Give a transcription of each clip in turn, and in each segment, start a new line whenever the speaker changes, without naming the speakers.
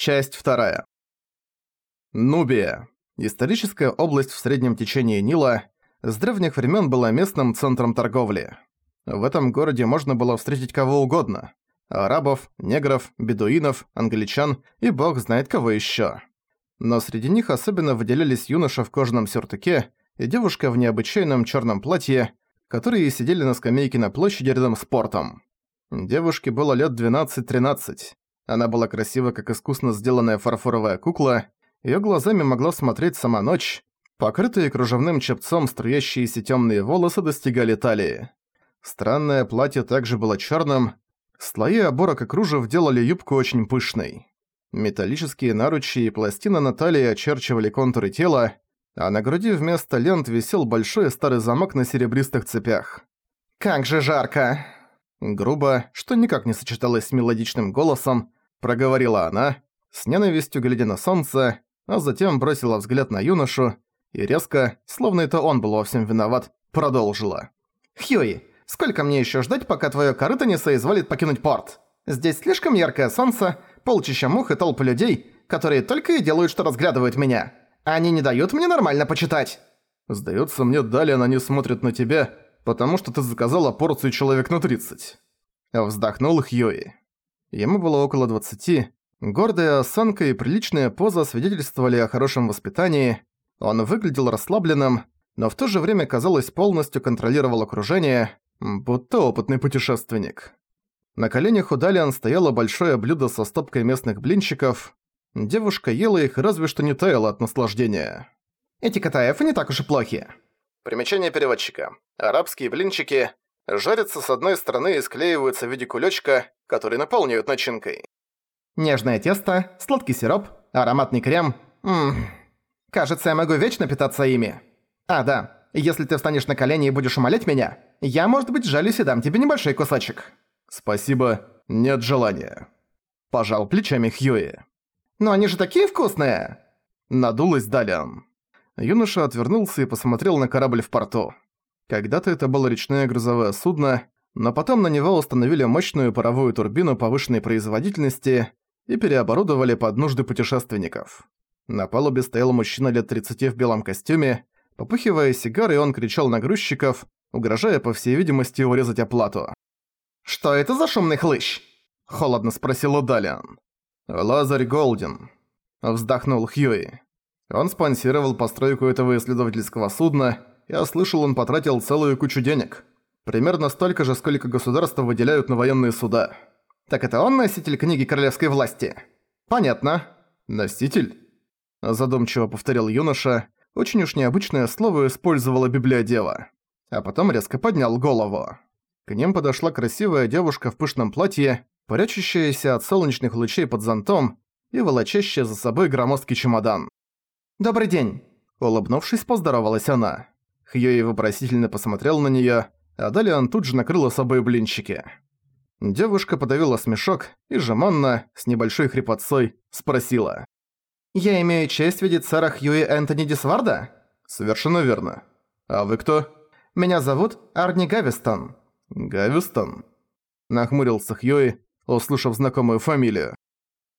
Часть вторая. Нубия. Историческая область в среднем течении Нила с древних времен была местным центром торговли. В этом городе можно было встретить кого угодно. Арабов, негров, бедуинов, англичан и бог знает кого еще. Но среди них особенно выделялись юноша в кожаном сюртуке и девушка в необычайном черном платье, которые сидели на скамейке на площади рядом с портом. Девушке было лет 12-13. Она была красива, как искусно сделанная фарфоровая кукла, её глазами могла смотреть сама ночь, покрытые кружевным чепцом струящиеся тёмные волосы достигали талии. Странное платье также было чёрным, слои оборок и кружев делали юбку очень пышной. Металлические наручи и пластина на талии очерчивали контуры тела, а на груди вместо лент висел большой старый замок на серебристых цепях. «Как же жарко!» Грубо, что никак не сочеталось с мелодичным голосом, проговорила она, с ненавистью глядя на солнце, а затем бросила взгляд на юношу и резко, словно это он был во всем виноват, продолжила. «Хьюи, сколько мне еще ждать, пока твое корыто не соизволит покинуть порт? Здесь слишком яркое солнце, полчища мух и толпы людей, которые только и делают, что разглядывают меня. Они не дают мне нормально почитать». «Сдается мне, далее она не смотрит на тебя, потому что ты заказала порцию человек на 30. Вздохнул Хьюи. Ему было около 20. Гордая осанка и приличная поза свидетельствовали о хорошем воспитании. Он выглядел расслабленным, но в то же время, казалось, полностью контролировал окружение, будто опытный путешественник. На коленях у Далиан стояло большое блюдо со стопкой местных блинчиков. Девушка ела их разве что не таяла от наслаждения. «Эти катаефы не так уж и плохи», Примечание переводчика. Арабские блинчики жарятся с одной стороны и склеиваются в виде кулечка, который наполняют начинкой. Нежное тесто, сладкий сироп, ароматный крем. Ммм. Кажется, я могу вечно питаться ими. А, да. Если ты встанешь на колени и будешь умолять меня, я, может быть, жалюсь и дам тебе небольшой кусочек. Спасибо, нет желания. Пожал плечами Хьюи. Но они же такие вкусные! Надулась Далиан. Юноша отвернулся и посмотрел на корабль в порту. Когда-то это было речное грузовое судно, но потом на него установили мощную паровую турбину повышенной производительности и переоборудовали под нужды путешественников. На палубе стоял мужчина лет 30 в белом костюме, попыхивая сигарой, он кричал на грузчиков, угрожая, по всей видимости, урезать оплату. «Что это за шумный хлыщ?» – холодно спросил Удалиан. «Лазарь Голден», – вздохнул Хьюи. Он спонсировал постройку этого исследовательского судна, я слышал, он потратил целую кучу денег. Примерно столько же, сколько государства выделяют на военные суда. Так это он носитель книги королевской власти? Понятно. Носитель? Задумчиво повторил юноша. Очень уж необычное слово использовала библиодева. А потом резко поднял голову. К ним подошла красивая девушка в пышном платье, прячущаяся от солнечных лучей под зонтом и волочащая за собой громоздкий чемодан. «Добрый день!» Улыбнувшись, поздоровалась она. Хьюи вопросительно посмотрел на неё, а далее он тут же накрыла собой блинчики. Девушка подавила смешок и жеманно, с небольшой хрипотцой, спросила. «Я имею честь видеть сэра Хьюи Энтони Дисварда?» «Совершенно верно. А вы кто?» «Меня зовут Арни Гавистон». «Гавистон?» Нахмурился Хьюи, услышав знакомую фамилию.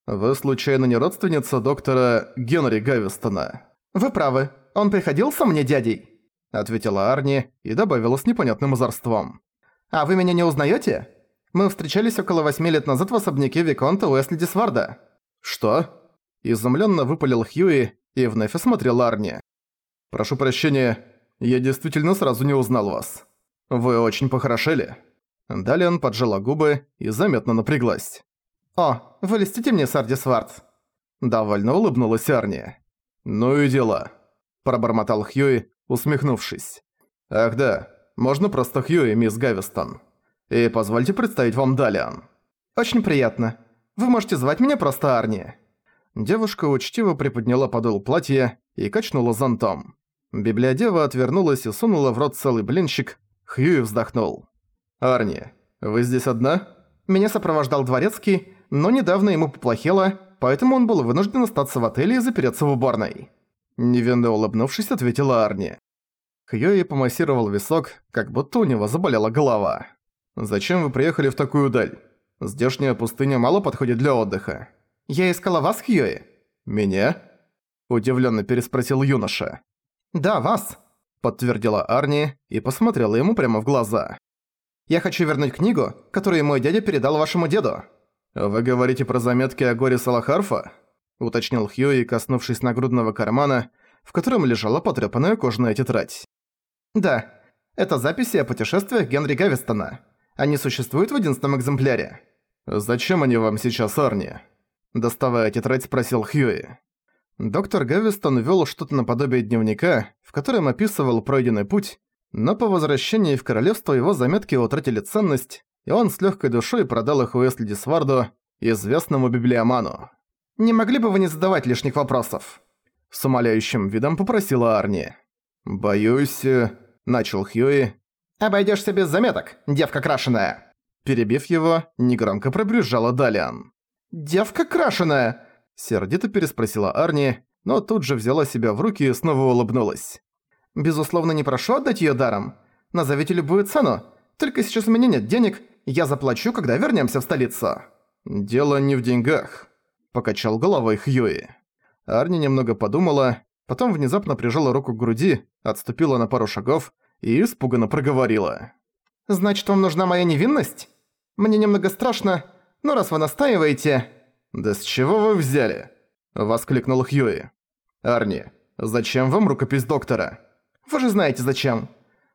«Вы случайно не родственница доктора Генри Гавистона?» «Вы правы. Он приходился мне дядей?» Ответила Арни и добавила с непонятным озорством. «А вы меня не узнаете? Мы встречались около восьми лет назад в особняке Виконта Уэсли Дисварда». «Что?» Изумленно выпалил Хьюи и вновь осмотрел Арни. «Прошу прощения, я действительно сразу не узнал вас. Вы очень похорошели». Далее он поджала губы и заметно напряглась. «О, вы льстите мне, Сарди Сварт?» Довольно улыбнулась Арни. «Ну и дела», – пробормотал Хьюи, усмехнувшись. «Ах да, можно просто Хьюи, мисс Гавистон. И позвольте представить вам Далиан». «Очень приятно. Вы можете звать меня просто Арни». Девушка учтиво приподняла подол платья и качнула зонтом. Библиодева отвернулась и сунула в рот целый блинчик. Хьюи вздохнул. «Арни, вы здесь одна?» Меня сопровождал дворецкий, но недавно ему поплохело, поэтому он был вынужден остаться в отеле и запереться в уборной. Невинно улыбнувшись, ответила Арни. Хьюи помассировал висок, как будто у него заболела голова. «Зачем вы приехали в такую даль? Здешняя пустыня мало подходит для отдыха.
«Я искала вас, Хьюи».
«Меня?» – удивленно переспросил юноша.
«Да, вас», – подтвердила Арни и посмотрела ему прямо в глаза. «Я хочу вернуть книгу, которую мой дядя передал вашему деду».
«Вы говорите про заметки о горе Салахарфа?» – уточнил Хьюи, коснувшись нагрудного кармана, в котором лежала потрёпанная кожаная тетрадь.
«Да, это записи о путешествиях Генри Гавистона. Они существуют в единственном экземпляре».
«Зачем они вам сейчас, Арни?» Доставая тетрадь, спросил Хьюи. Доктор Гавистон вел что-то наподобие дневника, в котором описывал пройденный путь, но по возвращении в королевство его заметки утратили ценность, и он с легкой душой продал их Уэсли Дисварду, известному библиоману.
«Не могли бы вы не задавать лишних вопросов?»
С умоляющим видом попросила Арни. «Боюсь...» – начал Хьюи.
«Обойдёшься без заметок, девка крашеная!»
Перебив его, негромко пробрюзжала Далиан.
«Девка крашеная!»
– сердито переспросила Арни, но тут же взяла себя в руки и снова улыбнулась.
«Безусловно, не прошу отдать её даром. Назовите любую цену. Только сейчас у меня нет денег, я заплачу, когда вернёмся в столицу».
«Дело не в деньгах», – покачал головой Хьюи. Арни немного подумала, потом внезапно прижала руку к груди, отступила на пару шагов и испуганно проговорила.
«Значит, вам нужна моя невинность? Мне немного страшно, но раз вы настаиваете...»
«Да с чего вы взяли?» – воскликнул Хьюи. «Арни, зачем вам рукопись доктора?»
«Вы же знаете зачем.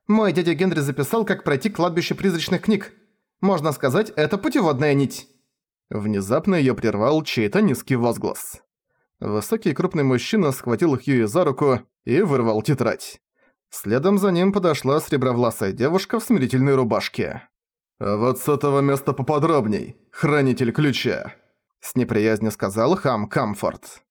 Мой дядя Генри записал, как пройти кладбище призрачных книг. Можно сказать, это путеводная нить».
Внезапно её прервал чей-то низкий возглас. Высокий крупный мужчина схватил Хьюи за руку и вырвал тетрадь. Следом за ним подошла сребровласая девушка в смирительной рубашке. «Вот с этого места поподробней, хранитель ключа», — с неприязнью сказал хам Камфорд.